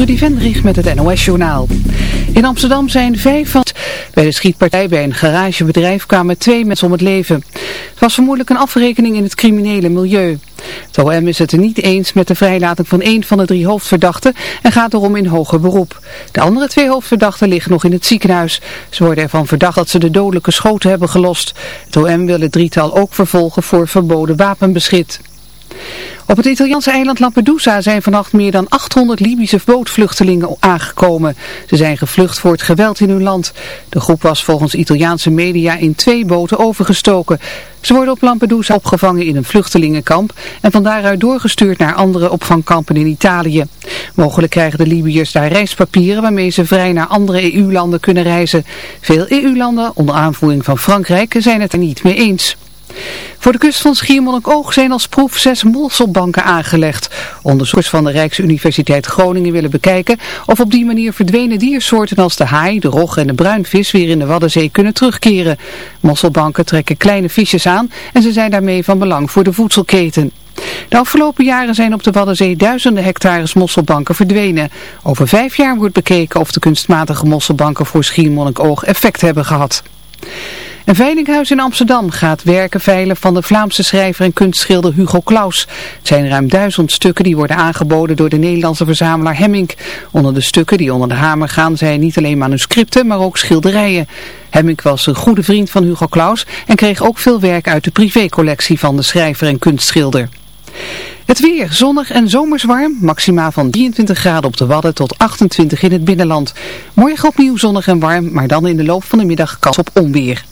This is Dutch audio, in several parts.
Trudy Vendrich met het NOS-journaal. In Amsterdam zijn vijf van... Bij de schietpartij bij een garagebedrijf kwamen twee mensen om het leven. Het was vermoedelijk een afrekening in het criminele milieu. Het OM is het er niet eens met de vrijlating van één van de drie hoofdverdachten en gaat erom in hoger beroep. De andere twee hoofdverdachten liggen nog in het ziekenhuis. Ze worden ervan verdacht dat ze de dodelijke schoten hebben gelost. Het OM wil het drietal ook vervolgen voor verboden wapenbeschit. Op het Italiaanse eiland Lampedusa zijn vannacht meer dan 800 Libische bootvluchtelingen aangekomen. Ze zijn gevlucht voor het geweld in hun land. De groep was volgens Italiaanse media in twee boten overgestoken. Ze worden op Lampedusa opgevangen in een vluchtelingenkamp en van daaruit doorgestuurd naar andere opvangkampen in Italië. Mogelijk krijgen de Libiërs daar reispapieren waarmee ze vrij naar andere EU-landen kunnen reizen. Veel EU-landen, onder aanvoering van Frankrijk, zijn het er niet mee eens. Voor de kust van Schiermonnikoog zijn als proef zes mosselbanken aangelegd. Onderzoekers van de Rijksuniversiteit Groningen willen bekijken of op die manier verdwenen diersoorten als de haai, de rog en de bruinvis weer in de Waddenzee kunnen terugkeren. Mosselbanken trekken kleine visjes aan en ze zijn daarmee van belang voor de voedselketen. De afgelopen jaren zijn op de Waddenzee duizenden hectares mosselbanken verdwenen. Over vijf jaar wordt bekeken of de kunstmatige mosselbanken voor Schiermonnikoog effect hebben gehad. Een veilinghuis in Amsterdam gaat werken veilen van de Vlaamse schrijver en kunstschilder Hugo Claus. Het zijn ruim duizend stukken die worden aangeboden door de Nederlandse verzamelaar Hemming. Onder de stukken die onder de hamer gaan zijn niet alleen manuscripten, maar ook schilderijen. Hemming was een goede vriend van Hugo Claus en kreeg ook veel werk uit de privécollectie van de schrijver en kunstschilder. Het weer, zonnig en zomers warm, maximaal van 23 graden op de Wadden tot 28 in het binnenland. Morgen opnieuw zonnig en warm, maar dan in de loop van de middag kans op onweer.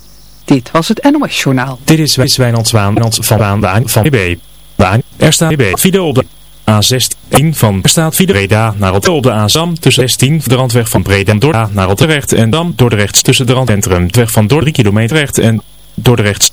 Dit was het NOS Journaal. Dit is Wijnand Zwaan van Baan van EB. Baan, er staat EB. Fide op de A16 van er staat Fide Breda naar op de A-Zam tussen 16 de randweg van Breda en Dordrecht naar Dordrecht en dan Dordrecht tussen de randcentrum. De weg van Dordrecht 3 kilometer recht en Dordrecht.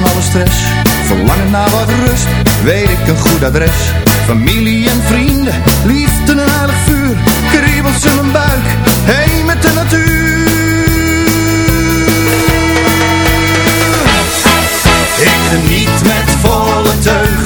Van alle stress. Verlangen naar wat rust, weet ik een goed adres. Familie en vrienden, liefde en heilig vuur. Kriebels in mijn buik, heen met de natuur. Ik geniet met volle teugen,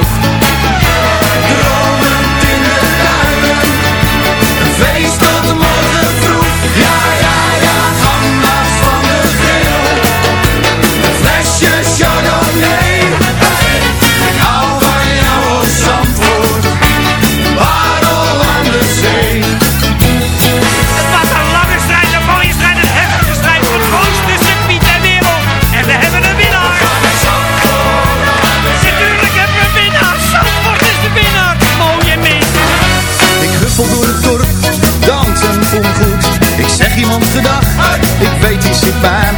iemand de dag. Ik weet die zit bij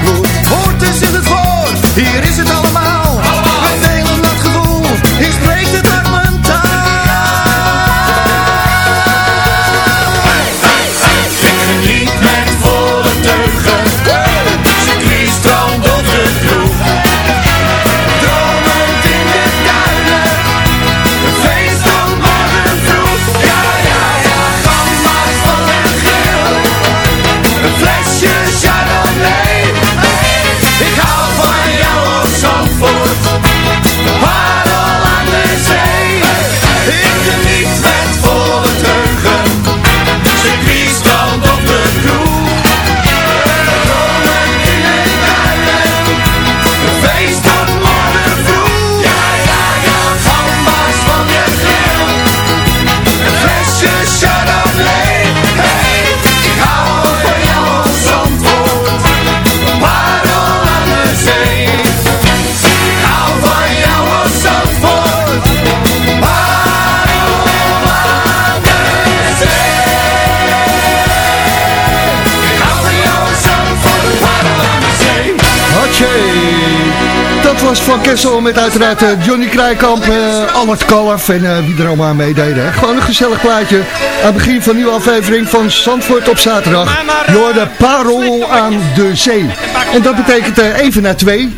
Frans van Kessel met uiteraard eh, Johnny Krijkamp, uh, Albert Kalf en uh, wie er allemaal meededen. Gewoon een gezellig plaatje aan het begin van een nieuwe aflevering van Zandvoort op zaterdag. Je de parol aan de zee. En dat betekent even na twee.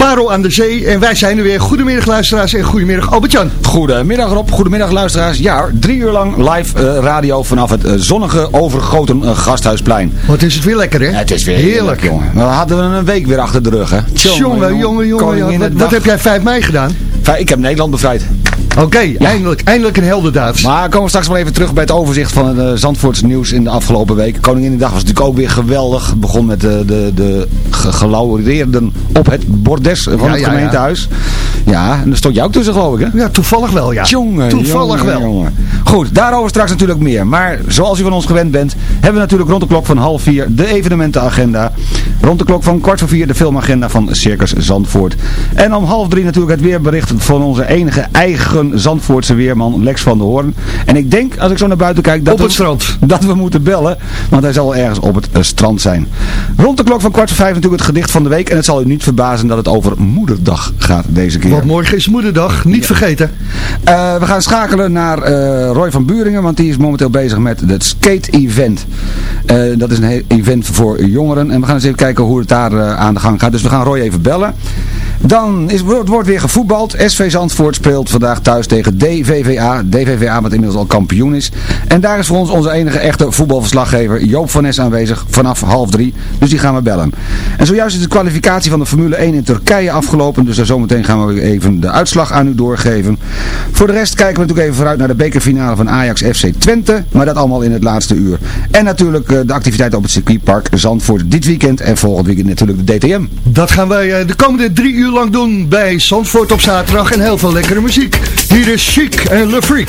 Parel aan de Zee. En wij zijn er weer. Goedemiddag luisteraars en goedemiddag Albert-Jan. Goedemiddag Rob, goedemiddag luisteraars. Ja, drie uur lang live uh, radio vanaf het uh, zonnige overgoten uh, Gasthuisplein. Wat is het weer lekker hè? Ja, het is weer heerlijk. heerlijk jongen. We hadden een week weer achter de rug hè. Jongen, jongen, jongen. Wat, wat heb jij 5 mei gedaan? Ik heb Nederland bevrijd. Oké, eindelijk, eindelijk een heldendaad. Maar komen we straks wel even terug bij het overzicht van het uh, Zandvoorts nieuws in de afgelopen week. Koninginnedag was natuurlijk ook weer geweldig. Begon met de, de, de gelaureerden op het bordes van ja, het gemeentehuis. Ja, ja. en daar stond jij ook tussen geloof ik hè? Ja, toevallig wel ja. Jongen, toevallig jongen, wel. Jongen. Goed, daarover straks natuurlijk meer. Maar zoals u van ons gewend bent, hebben we natuurlijk rond de klok van half vier de evenementenagenda. Rond de klok van kwart voor vier de filmagenda van Circus Zandvoort. En om half drie natuurlijk het weerbericht van onze enige eigen Zandvoortse weerman Lex van der Hoorn. En ik denk, als ik zo naar buiten kijk, dat, op het strand. dat we moeten bellen. Want hij zal ergens op het uh, strand zijn. Rond de klok van kwart voor vijf natuurlijk het gedicht van de week. En het zal u niet verbazen dat het over Moederdag gaat deze keer. Want morgen is Moederdag, niet ja. vergeten. Uh, we gaan schakelen naar uh, Roy van Buringen, want die is momenteel bezig met het skate-event. dat is een event voor jongeren. En we gaan eens even kijken hoe het daar aan de gang gaat. Dus we gaan Roy even bellen. Dan is, wordt weer gevoetbald. SV Zandvoort speelt vandaag thuis tegen DVVA. DVVA wat inmiddels al kampioen is. En daar is voor ons onze enige echte voetbalverslaggever Joop van Nes aanwezig vanaf half drie. Dus die gaan we bellen. En zojuist is de kwalificatie van de Formule 1 in Turkije afgelopen. Dus daar zometeen gaan we even de uitslag aan u doorgeven. Voor de rest kijken we natuurlijk even vooruit naar de bekerfinale van Ajax FC Twente. Maar dat allemaal in het laatste uur. En natuurlijk de activiteiten op het circuitpark Zandvoort dit weekend. En volgend weekend natuurlijk de DTM. Dat gaan wij de komende drie uur lang doen bij Zandvoort op zaterdag. En heel veel lekkere muziek. Hier is Chic en Le Freak.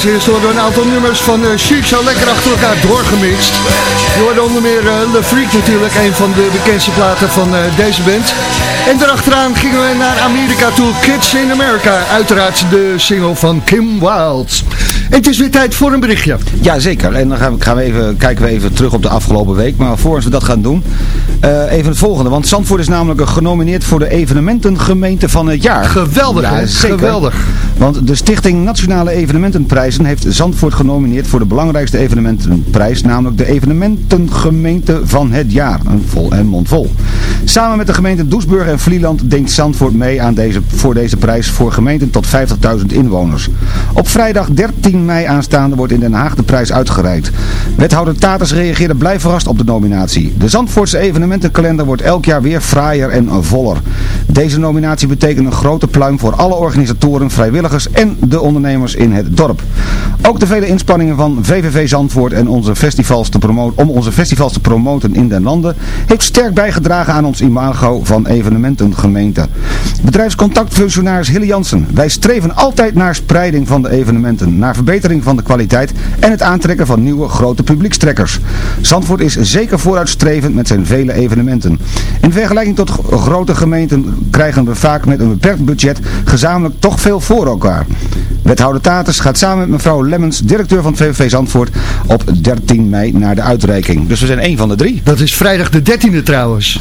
Als eerste worden een aantal nummers van uh, Chic zo lekker achter elkaar doorgemixt. Je hoorde onder meer uh, Le Freak natuurlijk, een van de bekendste platen van uh, deze band. En daarachteraan gingen we naar Amerika toe, Kids in America. Uiteraard de single van Kim Wilde. En het is weer tijd voor een berichtje. Ja, zeker. En dan gaan we, gaan we even, kijken we even terug op de afgelopen week. Maar voor we dat gaan doen, uh, even het volgende. Want Zandvoort is namelijk genomineerd voor de evenementengemeente van het jaar. Geweldig, ja, zeker. geweldig. Want de Stichting Nationale Evenementenprijzen heeft Zandvoort genomineerd voor de belangrijkste evenementenprijs. Namelijk de evenementengemeente van het jaar. Een vol en mond vol. Samen met de gemeenten Doesburg en Vlieland denkt Zandvoort mee aan deze, voor deze prijs voor gemeenten tot 50.000 inwoners. Op vrijdag 13 mei aanstaande wordt in Den Haag de prijs uitgereikt. Wethouder Taters reageerde blij verrast op de nominatie. De Zandvoortse evenementenkalender wordt elk jaar weer fraaier en voller. Deze nominatie betekent een grote pluim voor alle organisatoren, vrijwilligers en de ondernemers in het dorp. Ook de vele inspanningen van VVV Zandvoort en onze festivals te promoten, om onze festivals te promoten in den landen heeft sterk bijgedragen aan ons imago van evenementengemeente. Bedrijfscontactfunctionaris Hille Jansen. Wij streven altijd naar spreiding van de evenementen, naar verbetering van de kwaliteit en het aantrekken van nieuwe grote publiekstrekkers. Zandvoort is zeker vooruitstrevend met zijn vele evenementen. In vergelijking tot grote gemeenten krijgen we vaak met een beperkt budget gezamenlijk toch veel voor elkaar. Wethouder Taters gaat samen met mevrouw Lemmens, directeur van het VVV Zandvoort, op 13 mei naar de uitreiking. Dus we zijn één van de drie. Dat is vrijdag de 13e trouwens.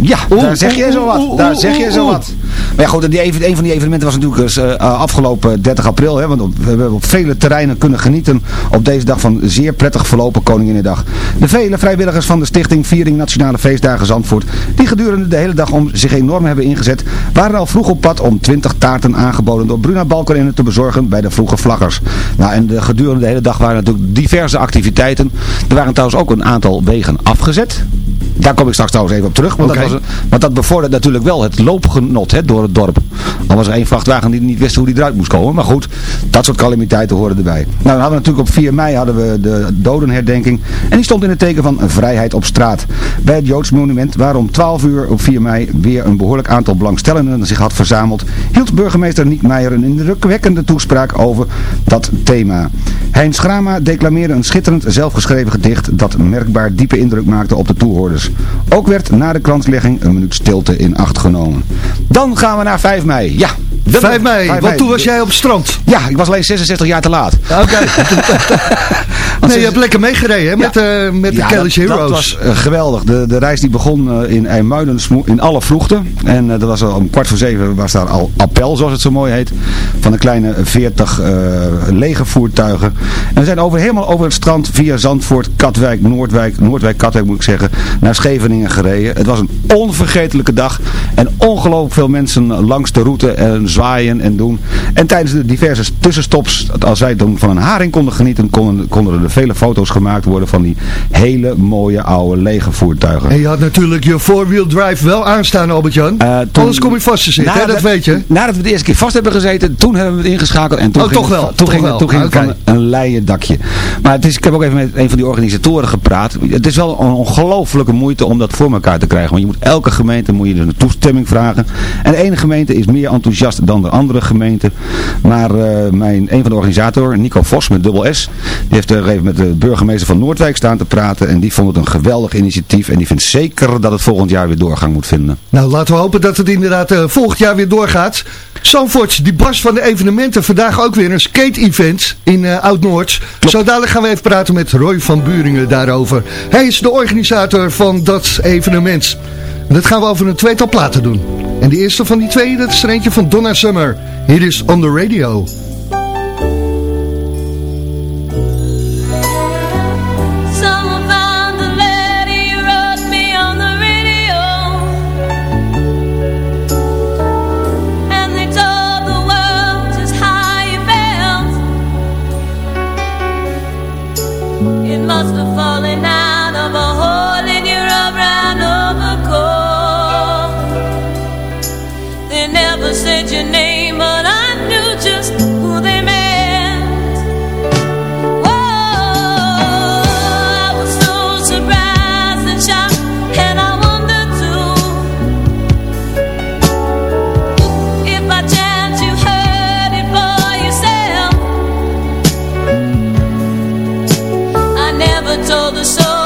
Ja, Oeh, daar zeg je oeh, zo wat. oeh, daar zeg je zo wat. Maar ja goed, en die, even- een van die evenementen was natuurlijk dus, eh, afgelopen 30 april. Hè, want op- we hebben op vele terreinen kunnen genieten op deze dag van zeer prettig verlopen Koninginnedag. De vele vrijwilligers van de stichting Viering Nationale Feestdagen Zandvoort, die gedurende de hele dag om zich enorm hebben ingezet, waren al vroeg op pad om 20 taarten aangeboden door Balkenende te bezorgen bij de vroege vlaggers. Nou, en de, gedurende de hele dag waren natuurlijk diverse activiteiten. Er waren trouwens ook een aantal wegen afgezet. Daar kom ik straks trouwens even op terug. Want, dat, was, want dat bevordert natuurlijk wel het loopgenot hè, door het dorp. Al was er één vrachtwagen die niet wist hoe die eruit moest komen. Maar goed, dat soort calamiteiten horen erbij. Nou, dan hadden we natuurlijk op 4 mei hadden we de dodenherdenking. En die stond in het teken van vrijheid op straat. Bij het Joods monument, waar om 12 uur op 4 mei weer een behoorlijk aantal belangstellenden zich had verzameld, hield burgemeester Niek Meijer een indrukwekkende toespraak over dat thema. Heinz Grama declameerde een schitterend zelfgeschreven gedicht dat merkbaar diepe indruk maakte op de toehoorders. Ook werd na de kranslegging een minuut stilte in acht genomen. Dan gaan we naar 5 mei. Ja, 5 mei, 5 want toen was jij op het strand. Ja, ik was alleen 66 jaar te laat. Oké. nee, je hebt lekker meegereden hè, met, eh met de Ja, Kelly's Heroes. dat was eh, geweldig. De, de reis die begon eh, in IJmuiden in alle vroegte. En dat was al om kwart voor zeven was daar al appel, zoals het zo mooi heet. Van een kleine 40 eh legervoertuigen. En we zijn over, helemaal over het strand via Zandvoort, Katwijk, Noordwijk, Noordwijk, Katwijk moet ik zeggen, naar Scheveningen gereden. Het was een onvergetelijke dag. En ongelooflijk veel mensen langs de route en zwaaien en doen. En tijdens de diverse tussenstops, als wij dan van een haring konden genieten, konden, konden er vele foto's gemaakt worden van die hele mooie oude lege voertuigen. En je had natuurlijk je four-wheel drive wel aanstaan, Albert-Jan. Toen- Anders kom je vast te zitten, hè, dat weet je. Nadat we de eerste keer vast hebben gezeten, toen hebben we het ingeschakeld. En toen Oh, ging toch het, wel, Toen toch ging, het- toen ging het van een leien dakje. Maar het is, ik heb ook even met een van die organisatoren gepraat. Het is wel een moeite om dat voor elkaar te krijgen. Want je moet elke gemeente moet je dus een toestemming vragen. En de ene gemeente is meer enthousiast dan de andere gemeente. Maar eh, mijn, een van de organisatoren, Nico Vos met dubbel S, die heeft er even met de burgemeester van Noordwijk staan te praten. En die vond het een geweldig initiatief. En die vindt zeker dat het volgend jaar weer doorgang moet vinden. Nou, laten we hopen dat het inderdaad eh, volgend jaar weer doorgaat. Zandvoort, die barst van de evenementen. Vandaag ook weer een skate-event in eh, Oud-Noord. Zo dadelijk gaan we even praten met Roy van Buringen daarover. Hij is de organisator van dat evenement. En dat gaan we over een tweetal platen doen. En de eerste van die twee, dat is er eentje van Donna Summer. Hier is On The Radio. told the story.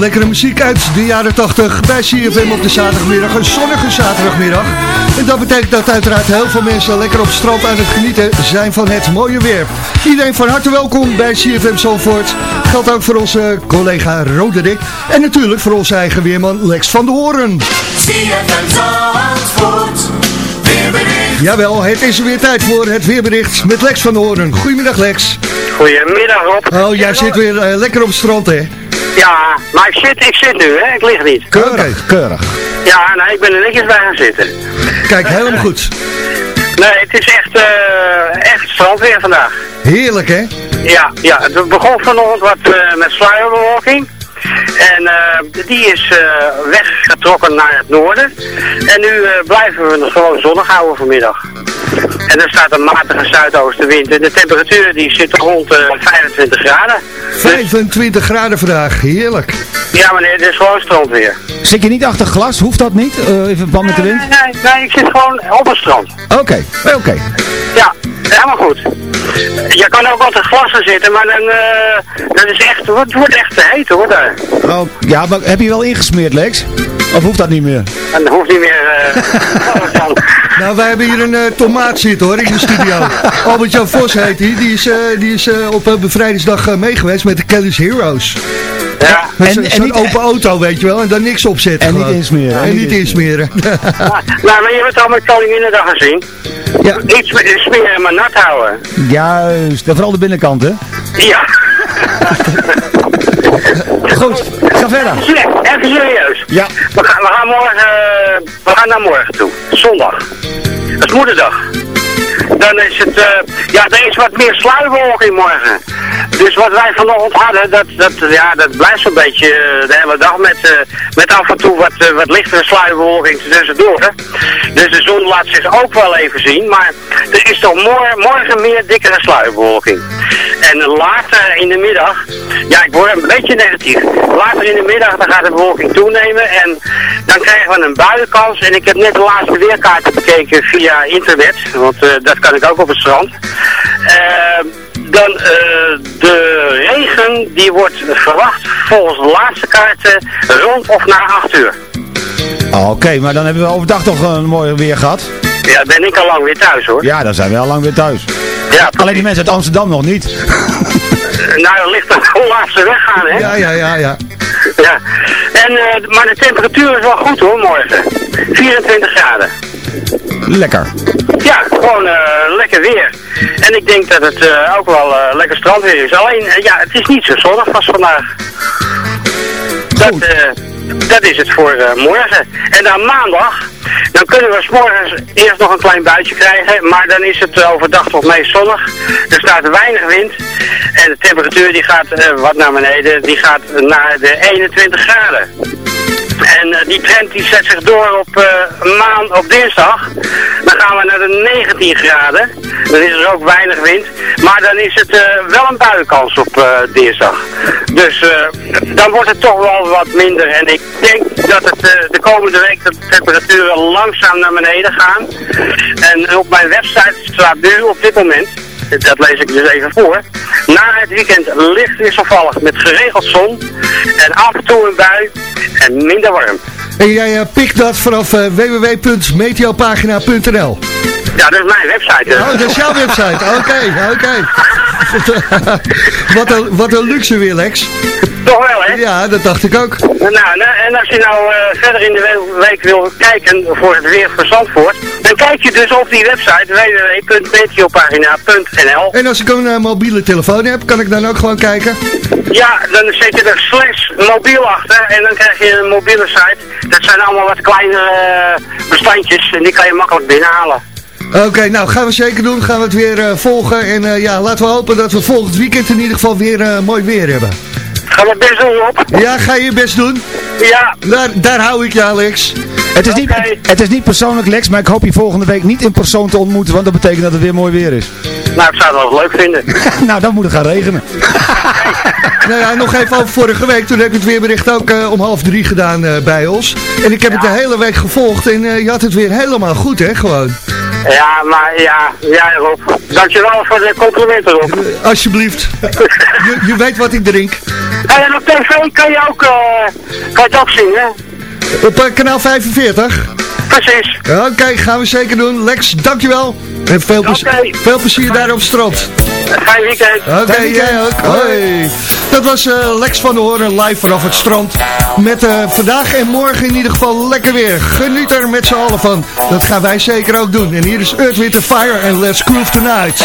Lekkere muziek uit de jaren 80 bij CFM op de zaterdagmiddag. Een zonnige zaterdagmiddag. En dat betekent dat uiteraard heel veel mensen lekker op het strand aan het genieten zijn van het mooie weer. Iedereen van harte welkom bij CFM Zalvoort. Geldt ook voor onze collega Roderick. En natuurlijk voor onze eigen weerman Lex van de Hoorn. CFM Zandvoort, weerbericht. Jawel, het is weer tijd voor het weerbericht met Lex van de Hoorn. Goedemiddag Lex. Goedemiddag Rob. Oh, jij zit weer eh, lekker op het strand hè? Ja, maar ik zit, ik zit nu hè, ik lig niet. Keurig, keurig. Ja, nee, ik ben er netjes bij gaan zitten. Kijk, helemaal goed. Nee, het is echt, eh echt strandweer vandaag. Heerlijk hè? Ja, ja, het begon vanochtend wat eh, met sluierbewolking. En eh, die is weggetrokken naar het noorden. En nu blijven we nog gewoon zonnig houden vanmiddag. En er staat een matige zuidoostenwind. En de temperatuur die zit rond de 25 graden. 25 graden vandaag, heerlijk. Ja meneer, het is gewoon strandweer. Zit je niet achter glas? Hoeft dat niet? Eh, in verband met de wind? Nee, nee, nee, ik zit gewoon op het strand. Oké, oké. Ja, helemaal goed. Je kan ook altijd glassen zitten, maar dan, eh dat is echt, het wordt echt te heet hoor daar. Oh, ja, maar heb je wel ingesmeerd, Lex? Of hoeft dat niet meer? En dat hoeft niet meer, eh, Nou, wij hebben hier een eh, tomaat zitten hoor, in de studio. Albert-Jan Vos heet hij. Die is, eh, die is eh, op uh, bevrijdingsdag eh, meegeweest met de Kelly's Heroes. Ja. Met En- en niet- open auto, weet je wel. En daar niks op zetten. En niet insmeren. En niet insmeren. nou, maar je hebt het al met Koninginnedag gezien. Ja. Iets smeren maar nat houden. Juist, en vooral de binnenkant, hè? Ja. Goed, ga verder. Sle- Even serieus. Ja. We gaan, we gaan morgen, eh, we gaan naar morgen toe. Zondag. Dat is moederdag. Dan is het, eh, ja, er is wat meer sluierbewolking morgen. Dus wat wij vanochtend hadden, dat, dat, ja, dat blijft zo'n beetje eh, de hele dag met, eh, met af en toe wat, eh, wat lichtere sluierbewolking tussendoor. hè. Dus de zon laat zich ook wel even zien, maar er is toch mor- morgen meer dikkere sluierbewolking. En later in de middag, ja, ik word een beetje negatief. Later in de middag dan gaat de bewolking toenemen en dan krijgen we een buienkans. En ik heb net de laatste weerkaarten bekeken via internet, want dat kan ik ook op het strand. Eh, dan eh, de regen die wordt verwacht volgens de laatste kaarten rond of na 8 uur. Ah, Oké, maar dan hebben we overdag toch een mooi weer gehad. Ja, ben ik al lang weer thuis hoor. Ja, dan zijn we al lang weer thuis. Ja, Alleen die mensen uit Amsterdam nog niet. nou, dan ligt er hoe laat ze weggaan hè. Ja, ja, ja, ja. Ja. En, eh, maar de temperatuur is wel goed hoor, morgen. 24 graden. Lekker. Ja, gewoon eh, lekker weer. En ik denk dat het eh, ook wel eh, lekker strandweer is. Alleen, ja, het is niet zo zonnig als vandaag. Dat, dat is het voor morgen. En dan maandag, dan kunnen we 's morgens eerst nog een klein buitje krijgen. Maar dan is het overdag toch meest zonnig. Er staat weinig wind. En de temperatuur die gaat wat naar beneden. Die gaat naar de 21 graden. En eh, die trend die zet zich door op eh, maand, op dinsdag. Dan gaan we naar de 19 graden. Dan is er ook weinig wind. Maar dan is het eh, wel een buienkans op dinsdag. Dus dan wordt het toch wel wat minder. En ik denk dat het de komende week de temperaturen langzaam naar beneden gaan. En op mijn website staat nu op dit moment dat lees ik dus even voor. Na het weekend licht wisselvallig met geregeld zon en af en toe een bui en minder warm. En jij eh, pikt dat vanaf eh, www.meteopagina.nl Ja, dat is mijn website. Oh, dat is jouw website. Oké, oké. wat, een, wat een luxe weer, Lex. Toch wel, hè? Ja, dat dacht ik ook. Nou, nou, en als je nou eh, verder in de we- week wil kijken voor het weer voor Zandvoort, dan kijk je dus op die website www.meteopagina.nl. En als ik een mobiele telefoon heb, kan ik dan ook gewoon kijken? Ja, dan zet je er slash mobiel achter en dan krijg je een mobiele site. Dat zijn allemaal wat kleine eh, bestandjes en die kan je makkelijk binnenhalen. Oké, nou gaan we zeker doen. Gaan we het weer eh, volgen. En eh, ja, laten we hopen dat we volgend weekend in ieder geval weer mooi weer hebben. Gaan we best doen op? Ja, ga je je best doen. Ja. Daar, daar hou ik je, Alex. Het is, niet, het is niet persoonlijk Lex, maar ik hoop je volgende week niet in persoon te ontmoeten, want dat betekent dat het weer mooi weer is. Nou, ik zou het wel leuk vinden. nou, dan moet het gaan regenen. nou ja, nog even over vorige week. Toen heb ik het weerbericht ook eh, om half drie gedaan eh, bij ons. En ik heb het de hele week gevolgd en uh, je had het weer helemaal goed, hè, gewoon. Ja, maar ja, ja Rob. Dankjewel voor de complimenten, Rob. alsjeblieft. je, je, weet wat ik drink. En op tv kan je ook, kan je het ook zien, hè? op eh, kanaal 45. Precies. Oké, gaan we zeker doen. Lex, dankjewel. En veel, okay. plezier, veel plezier daar op het strand. Fijne weekend. Oké, jij ook. Hoi. Dat was eh, Lex van de Hoorn live vanaf het strand. Met eh, vandaag en morgen in ieder geval lekker weer. Geniet er met z'n allen van. Dat gaan wij zeker ook doen. En hier is Earth, Fire en Let's Groove Tonight.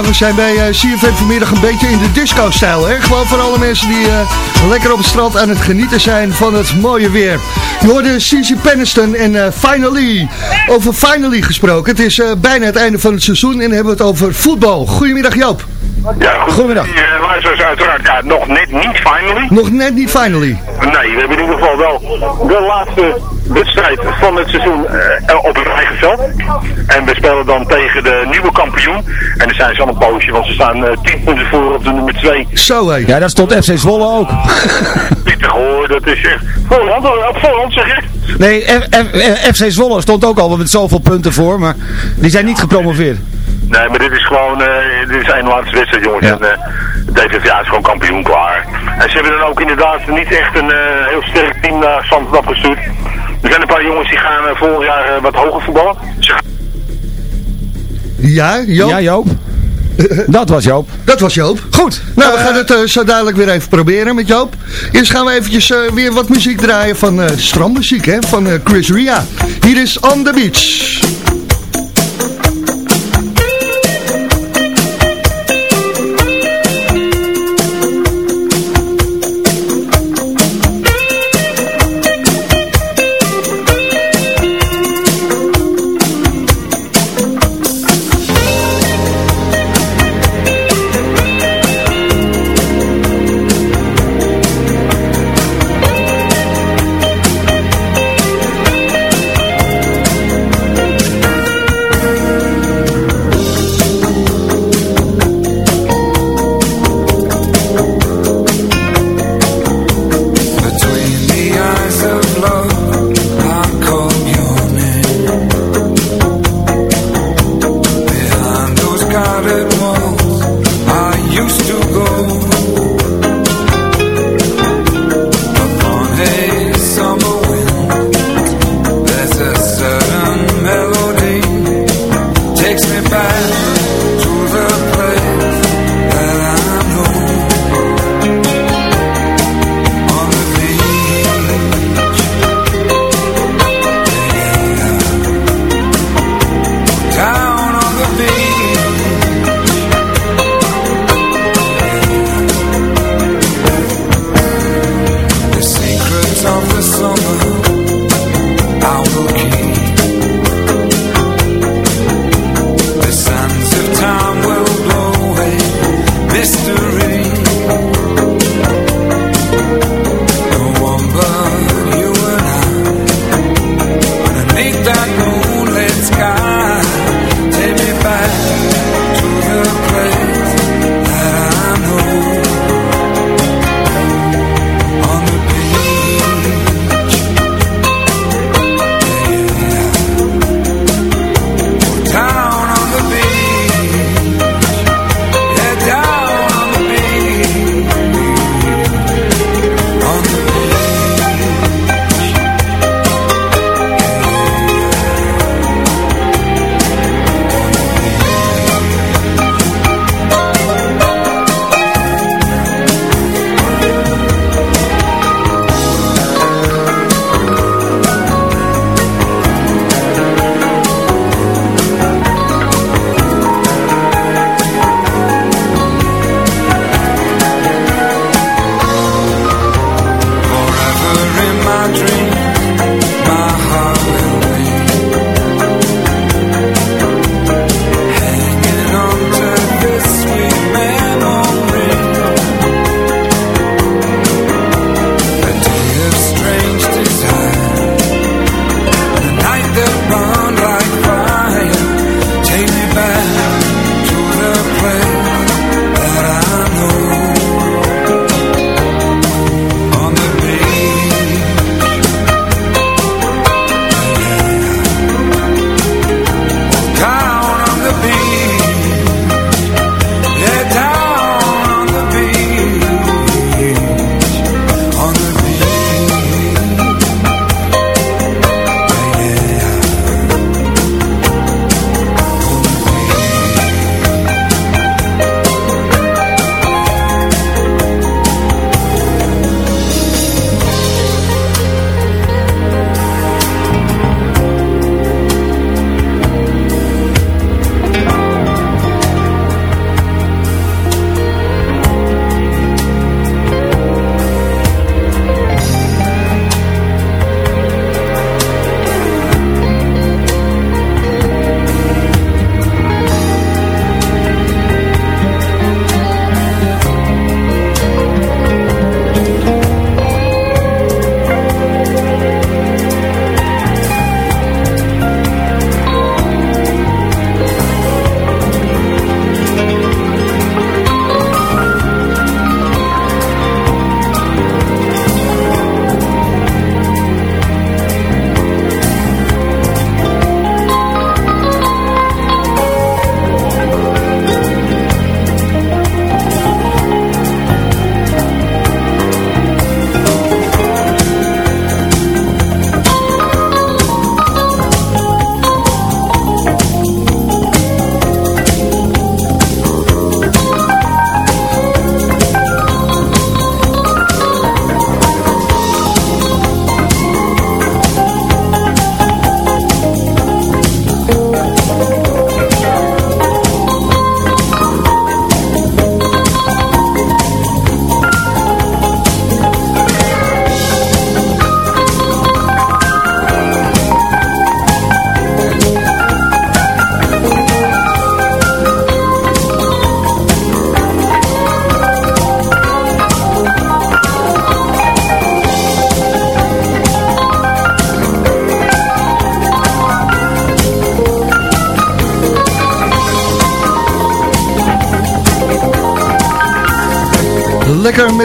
We zijn bij CFM vanmiddag een beetje in de disco-stijl. Gewoon voor alle mensen die eh, lekker op het strand aan het genieten zijn van het mooie weer. Je hoorde Cici Penniston en eh, Finally. Over Finally gesproken. Het is bijna het einde van het seizoen en hebben we het over voetbal. Goedemiddag Joop. Ja, goed. Goedemiddag. Die uh, luisteraars uiteraard ja, nog net niet finally. Nog net niet Finally. Nee, we hebben in ieder geval wel de laatste wedstrijd van het seizoen eh, op het eigen veld. En we spelen dan tegen de nieuwe kampioen. En daar zijn ze al een poosje, want ze staan eh 10 punten voor op de nummer 2. Zo hé. Ja, daar stond FC Zwolle ook. Pittig hoor, dat is echt voorhand, op voorhand zeg ik. Nee, F- F- FC Zwolle stond ook al met zoveel punten voor, maar die zijn niet gepromoveerd. Nee, maar dit is gewoon, eh, dit is een laatste wedstrijd jongens. Ja. En uh, DVVA is gewoon kampioen klaar. En ze hebben dan ook inderdaad niet echt een eh, heel sterk team naar Zandvoort afgestuurd. Er zijn een paar jongens die gaan eh, volgend jaar eh, wat hoger voetballen. Ze Ja, Joop? Ja, Joop. Dat was Joop. Dat was Joop. Goed. Nou, we gaan het eh, zo dadelijk weer even proberen met Joop. Eerst gaan we eventjes eh, weer wat muziek draaien van eh, strandmuziek, hè, van eh, Chris Ria. Hier is On The Beach.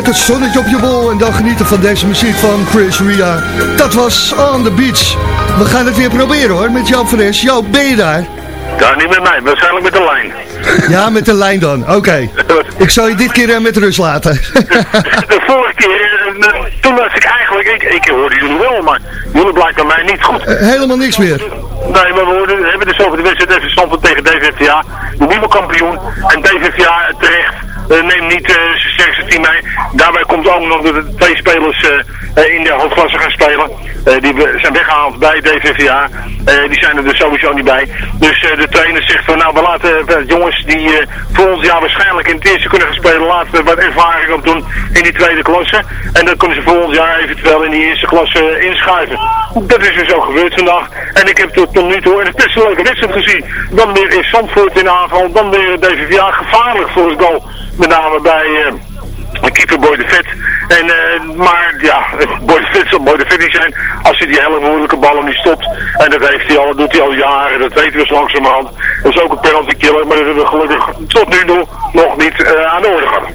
Het zonnetje op je bol en dan genieten van deze muziek van Chris Ria. Dat was On The Beach. We gaan het weer proberen hoor, met Jan van Es. Jo, ben je daar? Ja, niet met mij, waarschijnlijk met de lijn. Ja, met de lijn dan. Oké. Ik zal je dit keer eh, met rust laten. De vorige keer, eh, toen was ik eigenlijk, ik, ik hoorde jullie wel, maar jullie blijken mij niet goed. Eh, Helemaal niks meer. Nee, maar we, hoorden, we hebben dus over de wedstrijd even tegen DVVA. De nieuwe kampioen. En DVVA terecht eh, neemt niet zijn sterkste team mee. Daarbij komt ook nog dat er twee spelers eh, eh, in de hoofdklasse gaan spelen. Die zijn weggehaald bij DVVA. Die zijn er dus sowieso niet bij. Dus de trainer zegt van nou we laten jongens die voor ons jaar waarschijnlijk in het eerste kunnen gaan spelen. Laten we wat ervaring op doen in die tweede klasse. En dan kunnen ze voor jaar eventueel in die eerste klasse inschuiven. Dat is dus ook gebeurd vandaag. En ik heb tot, tot nu toe een best een leuke wedstrijd gezien. Dan weer in Zandvoort in aanval. Dan weer DVVA gevaarlijk voor het goal. Met name bij... eh, keeper Boy de Vet. En, eh, maar ja, Boy de Vet zal Boy de Vet niet zijn als hij die hele moeilijke ballen niet stopt. En dat heeft hij al, dat doet hij al jaren, dat weten we zo langzamerhand. Dat is ook een penalty killer, maar dat hebben we gelukkig tot nu toe nog niet eh, aan de orde gehad.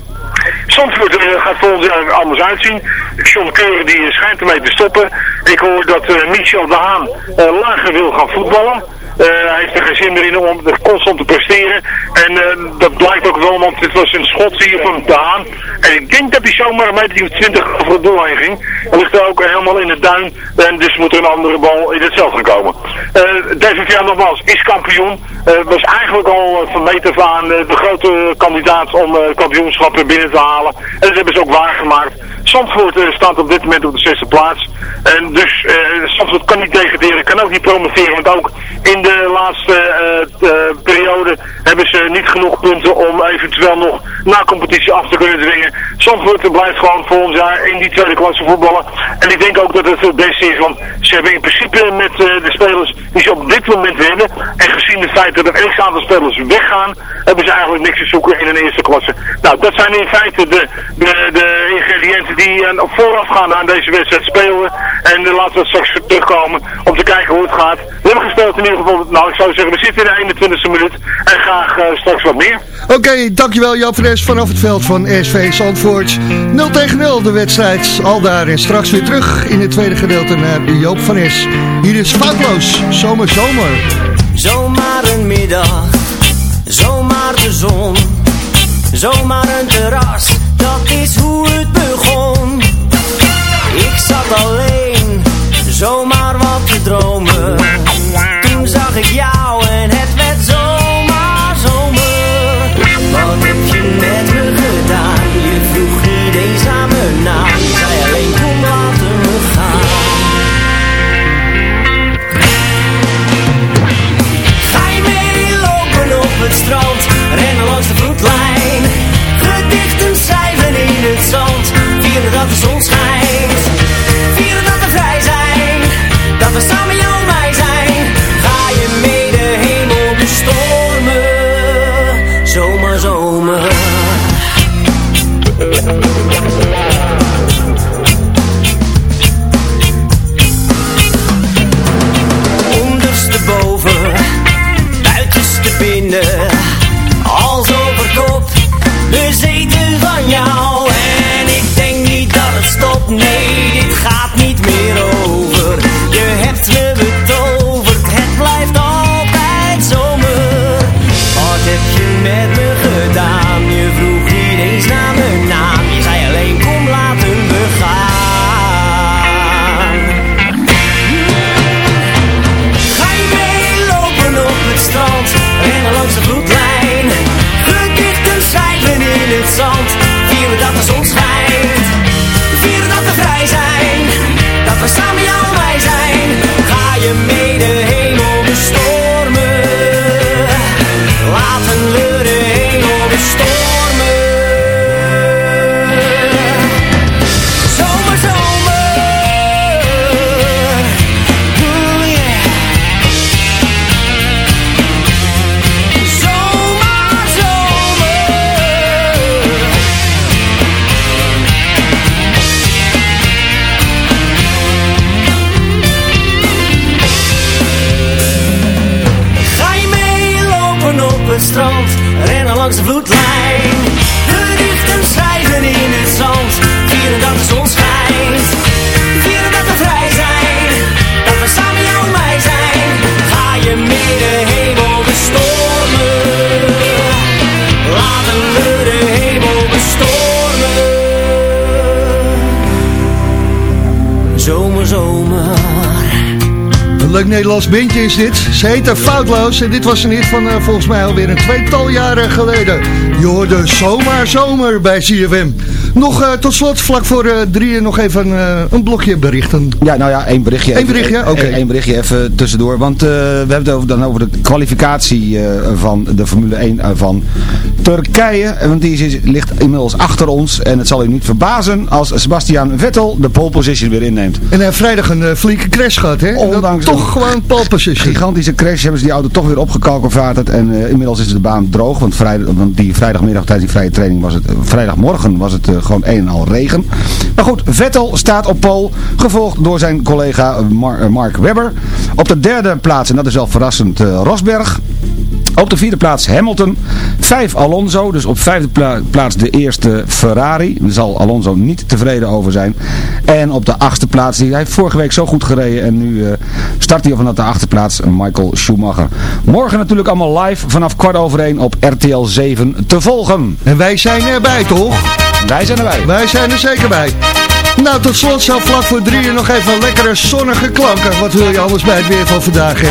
Zandvoort eh, gaat volgend jaar anders uitzien. John Keuren die schijnt ermee te stoppen. Ik hoor dat Michel de Haan lager wil gaan voetballen. Eh, hij heeft er geen zin meer in om constant te presteren. En eh, dat blijkt ook wel, want dit was een schot hier van de Haan. En ik denk dat hij zomaar een meter of 20 over het doel heen ging. Hij ligt er ook helemaal in het duin. En dus moet er een andere bal in het gaan komen. Eh DVVA nogmaals is kampioen. Was eigenlijk al van meet af aan de grote kandidaat om kampioenschappen binnen te halen. En dat hebben ze ook waargemaakt. Zandvoort staat op dit moment op de zesde plaats. En dus Zandvoort kan niet degraderen, kan ook niet promoveren. Want ook in de laatste eh, eh, periode hebben ze niet genoeg punten om eventueel nog na competitie af te kunnen dwingen. Zandvoort blijft gewoon volgend jaar in die tweede klasse voetballen. En ik denk ook dat het het beste is, want ze hebben in principe met eh, de spelers die ze op dit moment hebben, en gezien het feit dat er een aantal spelers weggaan, hebben ze eigenlijk niks te zoeken in een eerste klasse. Nou, dat zijn in feite de, de, de ingrediënten die uh, voorafgaan aan deze wedstrijd spelen. En uh, laten we straks terugkomen om te kijken hoe het gaat. We hebben gespeeld in ieder geval, nou ik zou zeggen, we zitten in de 21ste minuut en graag straks wat meer. Oké, dankjewel Jan Fres vanaf het veld van SV Zandvoort. 0 tegen 0 de wedstrijd. Al daar en straks weer terug in het tweede gedeelte naar Joop van Es. Hier is Foutloos, Zomer Zomer. Zomaar een middag, zomaar de zon, zomaar een terras, dat is hoe het begon. Ik zat alleen, zomaar wat te dromen, toen zag ik jou en Nederlands bandje is dit. Ze heette Foutloos en dit was een hit van eh, volgens mij alweer een tweetal jaren geleden. Je hoorde zomaar zomer bij CFM. Nog eh, tot slot, vlak voor eh, drieën, nog even een blokje berichten. Ja, nou ja, één berichtje. Eén even- berichtje? Oké. één- één berichtje even tussendoor. Want we hebben het over, dan over de kwalificatie van de Formule 1 eh, van Turkije. Want die is, ligt inmiddels achter ons. En het zal u niet verbazen als Sebastian Vettel de pole position weer inneemt. En hij heeft vrijdag een eh, flinke crash gehad, hè? Ondanks Dat toch gewoon pole position. gigantische crash hebben ze die auto toch weer opgekalkenvaarterd. En eh, inmiddels is de baan droog. Want, vrijdag, want die vrijdagmiddag tijdens die vrije training was het... eh, vrijdagmorgen was het gewoon een en al regen. Maar goed, Vettel staat op pole. Gevolgd door zijn collega Mar- Mark Webber. Op de derde plaats, en dat is wel verrassend, Rosberg. Op de vierde plaats Hamilton. Vijf Alonso. Dus op vijfde pla- plaats de eerste Ferrari. Daar zal Alonso niet tevreden over zijn. En op de achtste plaats. Die, hij heeft vorige week zo goed gereden. En nu eh, start hij vanaf de achtste plaats Michael Schumacher. Morgen natuurlijk allemaal live vanaf kwart over één op RTL 7 te volgen. En wij zijn erbij, toch? Wij zijn erbij. Wij zijn er zeker bij. Nou, tot slot zo vlak voor drieën nog even lekkere zonnige klanken. Wat wil je anders bij het weer van vandaag, hè?